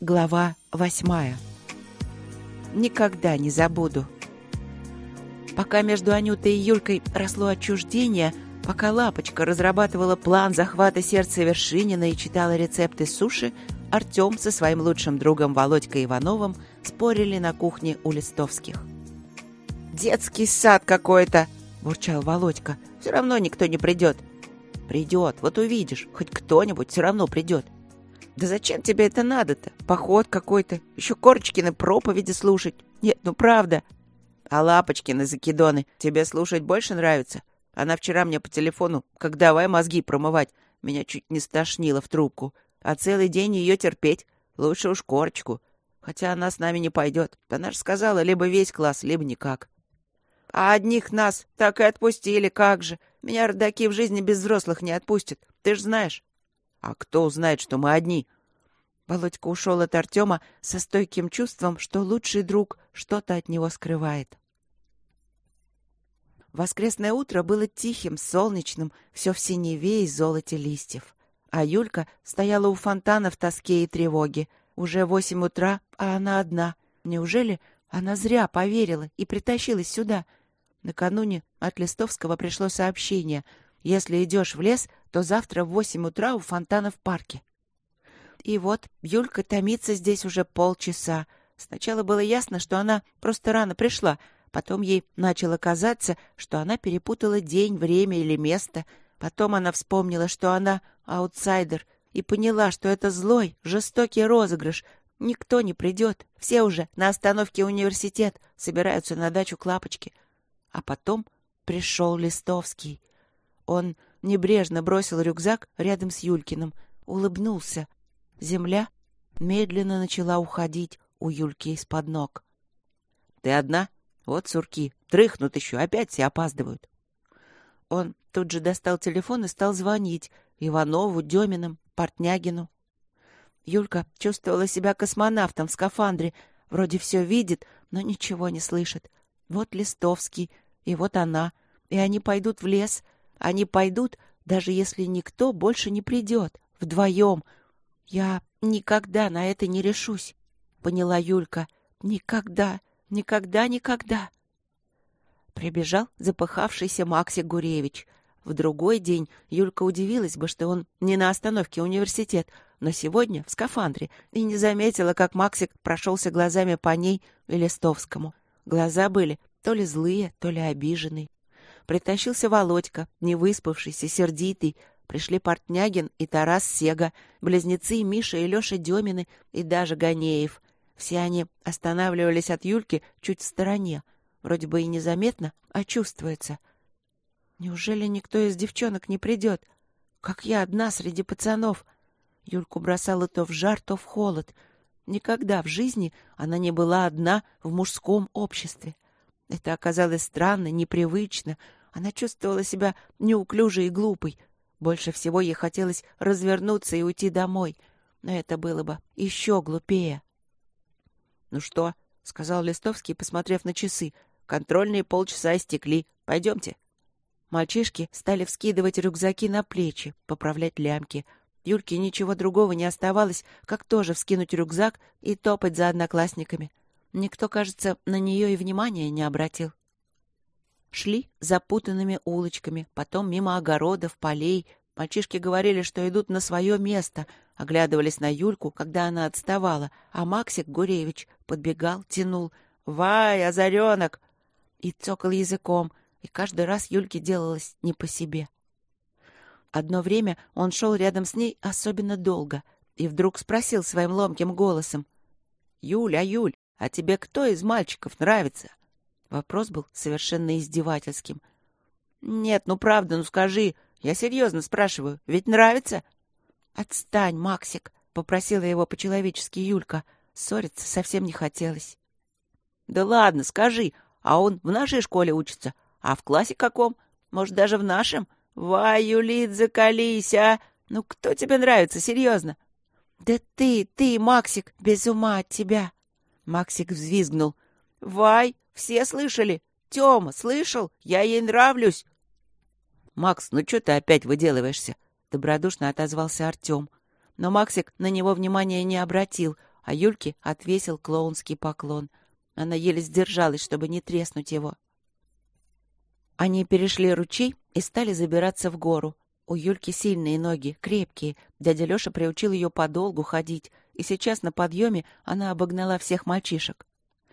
Глава восьмая. Никогда не забуду. Пока между Анютой и Юлькой росло отчуждение, пока Лапочка разрабатывала план захвата сердца Вершинина и читала рецепты суши, Артем со своим лучшим другом Володькой Ивановым спорили на кухне у Листовских. «Детский сад какой-то!» — бурчал Володька. «Все равно никто не придет». «Придет, вот увидишь. Хоть кто-нибудь все равно придет». «Да зачем тебе это надо-то? Поход какой-то. Еще Корочкины проповеди слушать. Нет, ну правда». «А Лапочкины закидоны тебе слушать больше нравится? Она вчера мне по телефону, как давай мозги промывать, меня чуть не стошнило в трубку. А целый день ее терпеть. Лучше уж Корочку. Хотя она с нами не пойдет. Она же сказала, либо весь класс, либо никак». «А одних нас так и отпустили, как же. Меня родаки в жизни без взрослых не отпустят. Ты ж знаешь». А кто узнает, что мы одни? Володька ушел от Артема со стойким чувством, что лучший друг что-то от него скрывает. Воскресное утро было тихим, солнечным, все в синеве и золоте листьев. А Юлька стояла у фонтана в тоске и тревоге. Уже восемь утра, а она одна. Неужели она зря поверила и притащилась сюда? Накануне от Листовского пришло сообщение — если идешь в лес, то завтра в восемь утра у фонтана в парке. И вот Юлька томится здесь уже полчаса. Сначала было ясно, что она просто рано пришла, потом ей начало казаться, что она перепутала день, время или место. Потом она вспомнила, что она аутсайдер, и поняла, что это злой, жестокий розыгрыш. Никто не придет. Все уже на остановке университет собираются на дачу к Лапочке. А потом пришел Листовский. Он небрежно бросил рюкзак рядом с Юлькиным, улыбнулся. Земля медленно начала уходить у Юльки из-под ног. — Ты одна? Вот сурки. Дрыхнут еще, опять все опаздывают. Он тут же достал телефон и стал звонить Иванову, Деминым, Портнягину. Юлька чувствовала себя космонавтом в скафандре. Вроде все видит, но ничего не слышит. Вот Листовский, и вот она. И они пойдут в лес — они пойдут, даже если никто больше не придет. Вдвоем. Я никогда на это не решусь, — поняла Юлька. Никогда, никогда, никогда. Прибежал запыхавшийся Максик Гуревич. В другой день Юлька удивилась бы, что он не на остановке университет, но сегодня в скафандре, и не заметила, как Максик прошелся глазами по ней и Листовскому. Глаза были то ли злые, то ли обиженные. Притащился Володька, невыспавшийся, сердитый. Пришли Портнягин и Тарас Сега, близнецы Миша и Леша Демины и даже Ганеев. Все они останавливались от Юльки чуть в стороне. Вроде бы и незаметно, а чувствуется. Неужели никто из девчонок не придет? Как я одна среди пацанов. Юльку бросала то в жар, то в холод. Никогда в жизни она не была одна в мужском обществе. Это оказалось странно, непривычно, она чувствовала себя неуклюжей и глупой. Больше всего ей хотелось развернуться и уйти домой. Но это было бы еще глупее. — Ну что? — сказал Листовский, посмотрев на часы. — Контрольные полчаса истекли. Пойдемте. Мальчишки стали вскидывать рюкзаки на плечи, поправлять лямки. Юльке ничего другого не оставалось, как тоже вскинуть рюкзак и топать за одноклассниками. Никто, кажется, на нее и внимания не обратил. Шли запутанными улочками, потом мимо огородов, полей. Мальчишки говорили, что идут на свое место, оглядывались на Юльку, когда она отставала, а Максик Гуревич подбегал, тянул «Вай, озаренок!» и цокал языком, и каждый раз Юльке делалось не по себе. Одно время он шел рядом с ней особенно долго и вдруг спросил своим ломким голосом «Юль, а Юль, а тебе кто из мальчиков нравится?» Вопрос был совершенно издевательским. «Нет, ну правда, ну скажи. Я серьезно спрашиваю. Ведь нравится?» «Отстань, Максик», — попросила его по-человечески Юлька. Ссориться совсем не хотелось. «Да ладно, скажи. А он в нашей школе учится? А в классе каком? Может, даже в нашем? Вай, Юлит, закались, а! Ну кто тебе нравится, серьезно?» «Да ты, ты, Максик, без ума от тебя!» Максик взвизгнул. «Вай, все слышали? Тёма, слышал? Я ей нравлюсь!» «Макс, ну что ты опять выделываешься?» — добродушно отозвался Артём. Но Максик на него внимания не обратил, а Юльке отвесил клоунский поклон. Она еле сдержалась, чтобы не треснуть его. Они перешли ручей и стали забираться в гору. У Юльки сильные ноги, крепкие. Дядя Лёша приучил ее подолгу ходить, и сейчас на подъеме она обогнала всех мальчишек.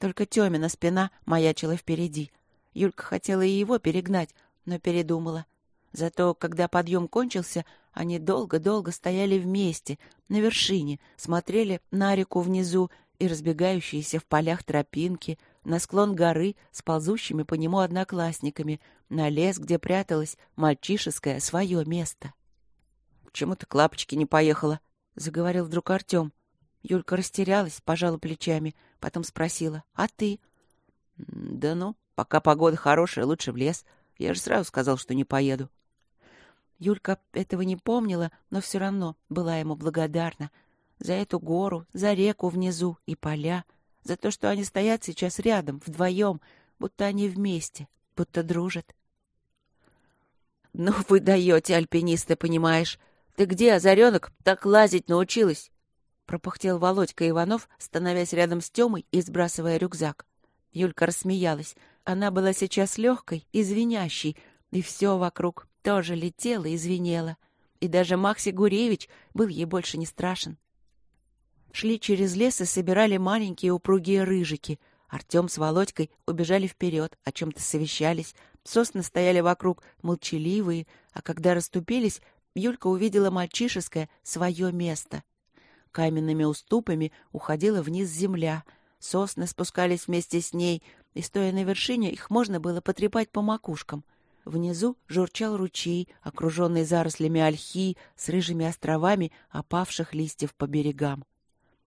Только Тёмина спина маячила впереди. Юлька хотела и его перегнать, но передумала. Зато, когда подъем кончился, они долго-долго стояли вместе, на вершине, смотрели на реку внизу и разбегающиеся в полях тропинки, на склон горы с ползущими по нему одноклассниками, на лес, где пряталось мальчишеское свое место. — Почему ты к лапочке не поехала? — заговорил вдруг Артем. Юлька растерялась, пожала плечами, потом спросила. — А ты? — Да ну, пока погода хорошая, лучше в лес. Я же сразу сказал, что не поеду. Юлька этого не помнила, но все равно была ему благодарна. За эту гору, за реку внизу и поля, за то, что они стоят сейчас рядом, вдвоем, будто они вместе, будто дружат. «Ну вы даете, альпинисты, понимаешь! Ты где, озаренок, так лазить научилась?» Пропыхтел Володька Иванов, становясь рядом с Тёмой и сбрасывая рюкзак. Юлька рассмеялась. Она была сейчас легкой и и все вокруг тоже летела и звенела. И даже Макси Гуревич был ей больше не страшен. Шли через лес и собирали маленькие упругие рыжики. Артем с Володькой убежали вперед, о чем-то совещались. Сосны стояли вокруг, молчаливые, а когда расступились, Юлька увидела мальчишеское свое место. Каменными уступами уходила вниз земля. Сосны спускались вместе с ней, и, стоя на вершине, их можно было потрепать по макушкам — Внизу журчал ручей, окруженный зарослями ольхи с рыжими островами опавших листьев по берегам.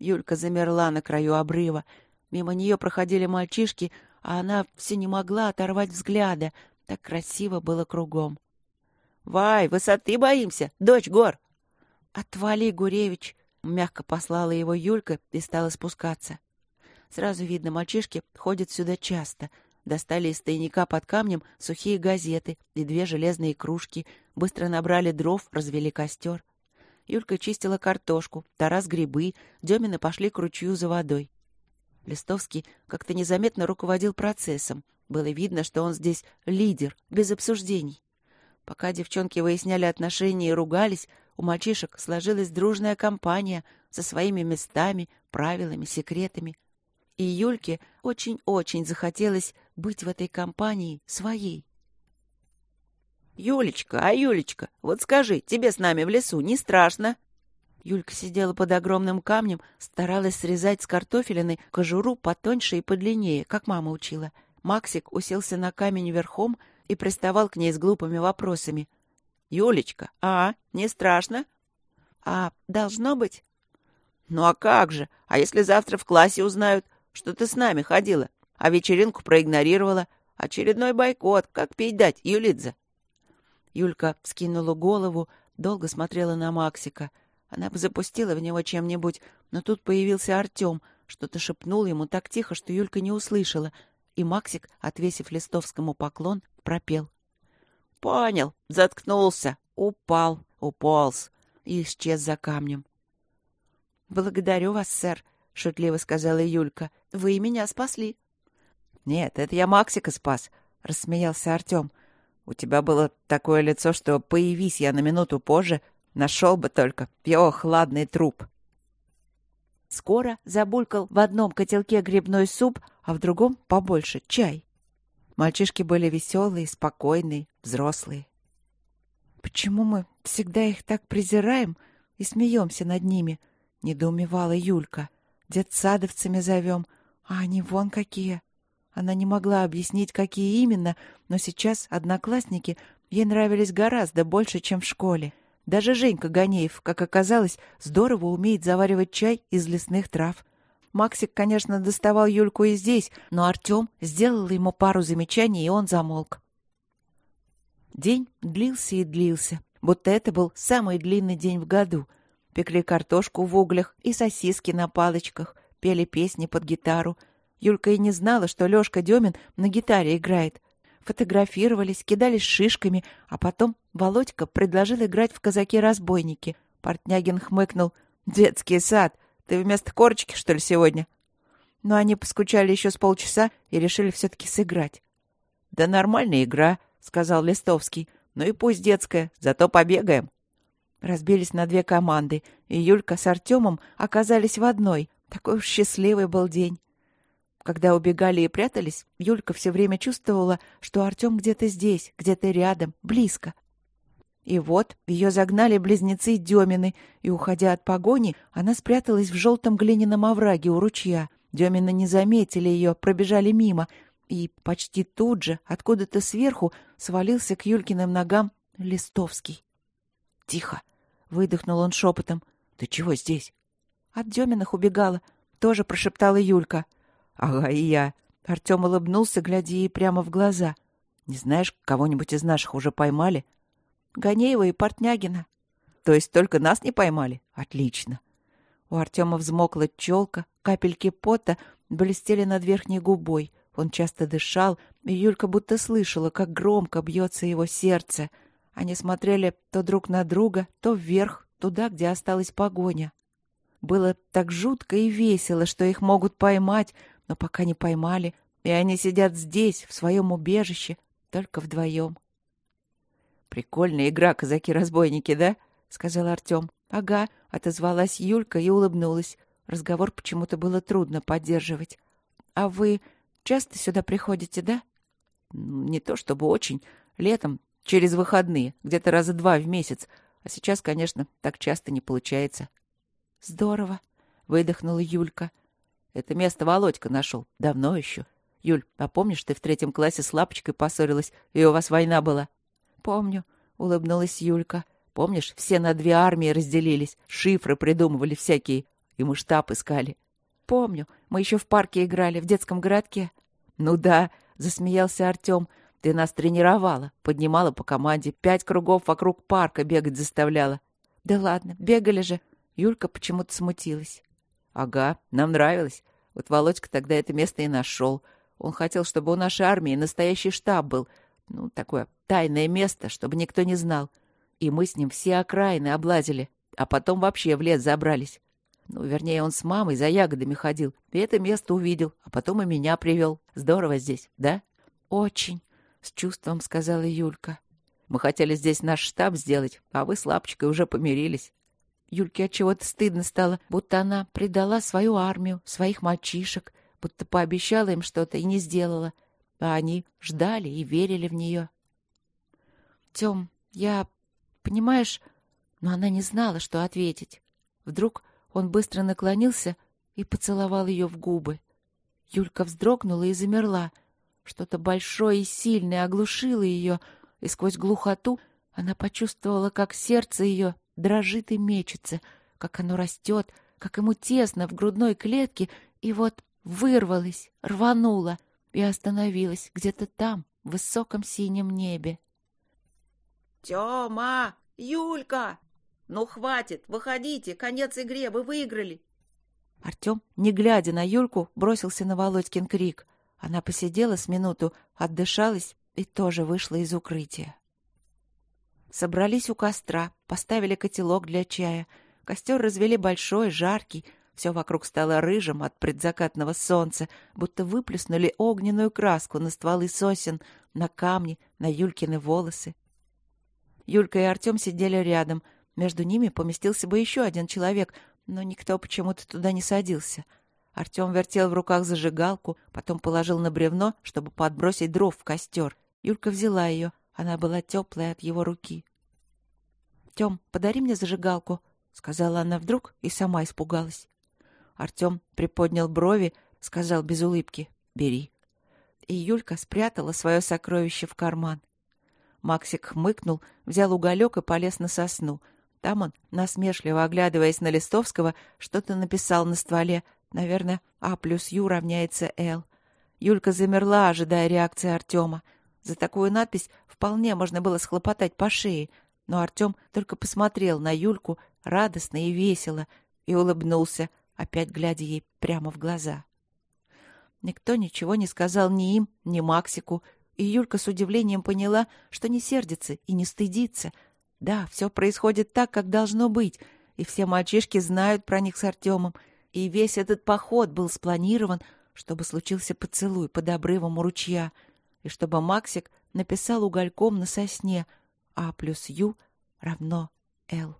Юлька замерла на краю обрыва. Мимо нее проходили мальчишки, а она все не могла оторвать взгляда. Так красиво было кругом. — Вай, высоты боимся, дочь гор! — Отвали, Гуревич! — мягко послала его Юлька и стала спускаться. Сразу видно, мальчишки ходят сюда часто — Достали из тайника под камнем сухие газеты и две железные кружки, быстро набрали дров, развели костер. Юлька чистила картошку, Тарас грибы, Демины пошли к ручью за водой. Листовский как-то незаметно руководил процессом. Было видно, что он здесь лидер, без обсуждений. Пока девчонки выясняли отношения и ругались, у мальчишек сложилась дружная компания со своими местами, правилами, секретами — и Юльке очень-очень захотелось быть в этой компании своей. «Юлечка, а Юлечка, вот скажи, тебе с нами в лесу не страшно?» Юлька сидела под огромным камнем, старалась срезать с картофелины кожуру потоньше и подлиннее, как мама учила. Максик уселся на камень верхом и приставал к ней с глупыми вопросами. «Юлечка, а, не страшно?» «А должно быть?» «Ну а как же? А если завтра в классе узнают, что ты с нами ходила, а вечеринку проигнорировала. Очередной бойкот. Как пить дать, Юлидзе?» Юлька скинула голову, долго смотрела на Максика. Она бы запустила в него чем-нибудь, но тут появился Артем, что-то шепнул ему так тихо, что Юлька не услышала, и Максик, отвесив Листовскому поклон, пропел. «Понял, заткнулся, упал, уполз» и исчез за камнем. «Благодарю вас, сэр», — шутливо сказала Юлька. — Вы меня спасли. — Нет, это я Максика спас, — рассмеялся Артем. — У тебя было такое лицо, что, появись я на минуту позже, нашел бы только его труп. Скоро забулькал в одном котелке грибной суп, а в другом побольше чай. Мальчишки были веселые, спокойные, взрослые. — Почему мы всегда их так презираем и смеемся над ними? — недоумевала Юлька. — детсадовцами зовем, а они вон какие. Она не могла объяснить, какие именно, но сейчас одноклассники ей нравились гораздо больше, чем в школе. Даже Женька Ганеев, как оказалось, здорово умеет заваривать чай из лесных трав. Максик, конечно, доставал Юльку и здесь, но Артем сделал ему пару замечаний, и он замолк. День длился и длился, будто это был самый длинный день в году — Пекли картошку в углях и сосиски на палочках, пели песни под гитару. Юлька и не знала, что Лёшка Демин на гитаре играет. Фотографировались, кидались шишками, а потом Володька предложил играть в казаки-разбойники. Портнягин хмыкнул. «Детский сад! Ты вместо корочки, что ли, сегодня?» Но они поскучали еще с полчаса и решили все-таки сыграть. «Да нормальная игра», — сказал Листовский. «Ну и пусть детская, зато побегаем». Разбились на две команды, и Юлька с Артемом оказались в одной. Такой уж счастливый был день. Когда убегали и прятались, Юлька все время чувствовала, что Артем где-то здесь, где-то рядом, близко. И вот ее загнали близнецы Демины, и, уходя от погони, она спряталась в желтом глиняном овраге у ручья. Демины не заметили ее, пробежали мимо, и почти тут же, откуда-то сверху, свалился к Юлькиным ногам Листовский. «Тихо!» — выдохнул он шепотом. «Ты чего здесь?» «От Деминых убегала», — тоже прошептала Юлька. «Ага, и я». Артем улыбнулся, глядя ей прямо в глаза. «Не знаешь, кого-нибудь из наших уже поймали?» «Ганеева и Портнягина». «То есть только нас не поймали? Отлично». У Артема взмокла челка, капельки пота блестели над верхней губой. Он часто дышал, и Юлька будто слышала, как громко бьется его сердце. Они смотрели то друг на друга, то вверх, туда, где осталась погоня. Было так жутко и весело, что их могут поймать, но пока не поймали, и они сидят здесь, в своем убежище, только вдвоем. «Прикольная игра, казаки-разбойники, да?» — сказал Артем. «Ага», — отозвалась Юлька и улыбнулась. Разговор почему-то было трудно поддерживать. «А вы часто сюда приходите, да?» «Не то чтобы очень. Летом, через выходные, где-то раза два в месяц. А сейчас, конечно, так часто не получается». «Здорово», — выдохнула Юлька. «Это место Володька нашел. Давно еще. Юль, а помнишь, ты в третьем классе с Лапочкой поссорилась, и у вас война была?» «Помню», — улыбнулась Юлька. «Помнишь, все на две армии разделились, шифры придумывали всякие, и мы штаб искали». «Помню. Мы еще в парке играли, в детском городке». «Ну да», — засмеялся Артем. «Ты нас тренировала, поднимала по команде, пять кругов вокруг парка бегать заставляла». «Да ладно, бегали же. Юлька почему-то смутилась. «Ага, нам нравилось. Вот Володька тогда это место и нашел. Он хотел, чтобы у нашей армии настоящий штаб был. Ну, такое тайное место, чтобы никто не знал. И мы с ним все окраины облазили, а потом вообще в лес забрались. Ну, вернее, он с мамой за ягодами ходил, и это место увидел, а потом и меня привел. Здорово здесь, да?» «Очень», — с чувством сказала Юлька. «Мы хотели здесь наш штаб сделать, а вы с Лапочкой уже помирились. Юльке от чего-то стыдно стало, будто она предала свою армию, своих мальчишек, будто пообещала им что-то и не сделала. А они ждали и верили в нее. Тем, я... Понимаешь... Но она не знала, что ответить. Вдруг он быстро наклонился и поцеловал ее в губы. Юлька вздрогнула и замерла. Что-то большое и сильное оглушило ее, и сквозь глухоту она почувствовала, как сердце ее дрожит и мечется, как оно растет, как ему тесно в грудной клетке, и вот вырвалось, рвануло и остановилось где-то там, в высоком синем небе. «Тёма! Юлька! Ну, хватит! Выходите! Конец игре! Вы выиграли!» Артем, не глядя на Юльку, бросился на Володькин крик. Она посидела с минуту, отдышалась и тоже вышла из укрытия. Собрались у костра, поставили котелок для чая. Костер развели большой, жаркий. Все вокруг стало рыжим от предзакатного солнца, будто выплеснули огненную краску на стволы сосен, на камни, на Юлькины волосы. Юлька и Артем сидели рядом. Между ними поместился бы еще один человек, но никто почему-то туда не садился. Артем вертел в руках зажигалку, потом положил на бревно, чтобы подбросить дров в костер. Юлька взяла ее, она была теплая от его руки. «Тем, подари мне зажигалку», — сказала она вдруг и сама испугалась. Артем приподнял брови, сказал без улыбки «Бери». И Юлька спрятала свое сокровище в карман. Максик хмыкнул, взял уголек и полез на сосну. Там он, насмешливо оглядываясь на Листовского, что-то написал на стволе. Наверное, А плюс Ю равняется Л. Юлька замерла, ожидая реакции Артема. За такую надпись вполне можно было схлопотать по шее, но Артем только посмотрел на Юльку радостно и весело и улыбнулся, опять глядя ей прямо в глаза. Никто ничего не сказал ни им, ни Максику, и Юлька с удивлением поняла, что не сердится и не стыдится. Да, все происходит так, как должно быть, и все мальчишки знают про них с Артемом, И весь этот поход был спланирован, чтобы случился поцелуй под обрывом у ручья, и чтобы Максик написал угольком на сосне «А плюс Ю равно Л».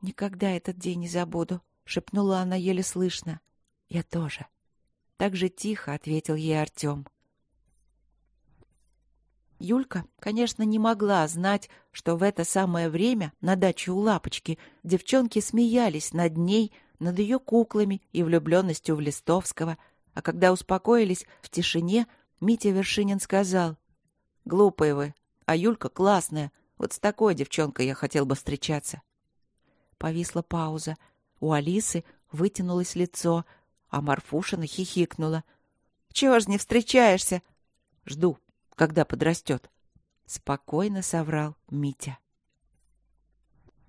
«Никогда этот день не забуду», — шепнула она еле слышно. «Я тоже». Так же тихо ответил ей Артем. Юлька, конечно, не могла знать, что в это самое время на даче у Лапочки девчонки смеялись над ней, над ее куклами и влюбленностью в Листовского, а когда успокоились в тишине, Митя Вершинин сказал, «Глупые вы, а Юлька классная, вот с такой девчонкой я хотел бы встречаться». Повисла пауза. У Алисы вытянулось лицо, а Марфушина хихикнула. «Чего ж не встречаешься?» «Жду», когда подрастет. Спокойно соврал Митя.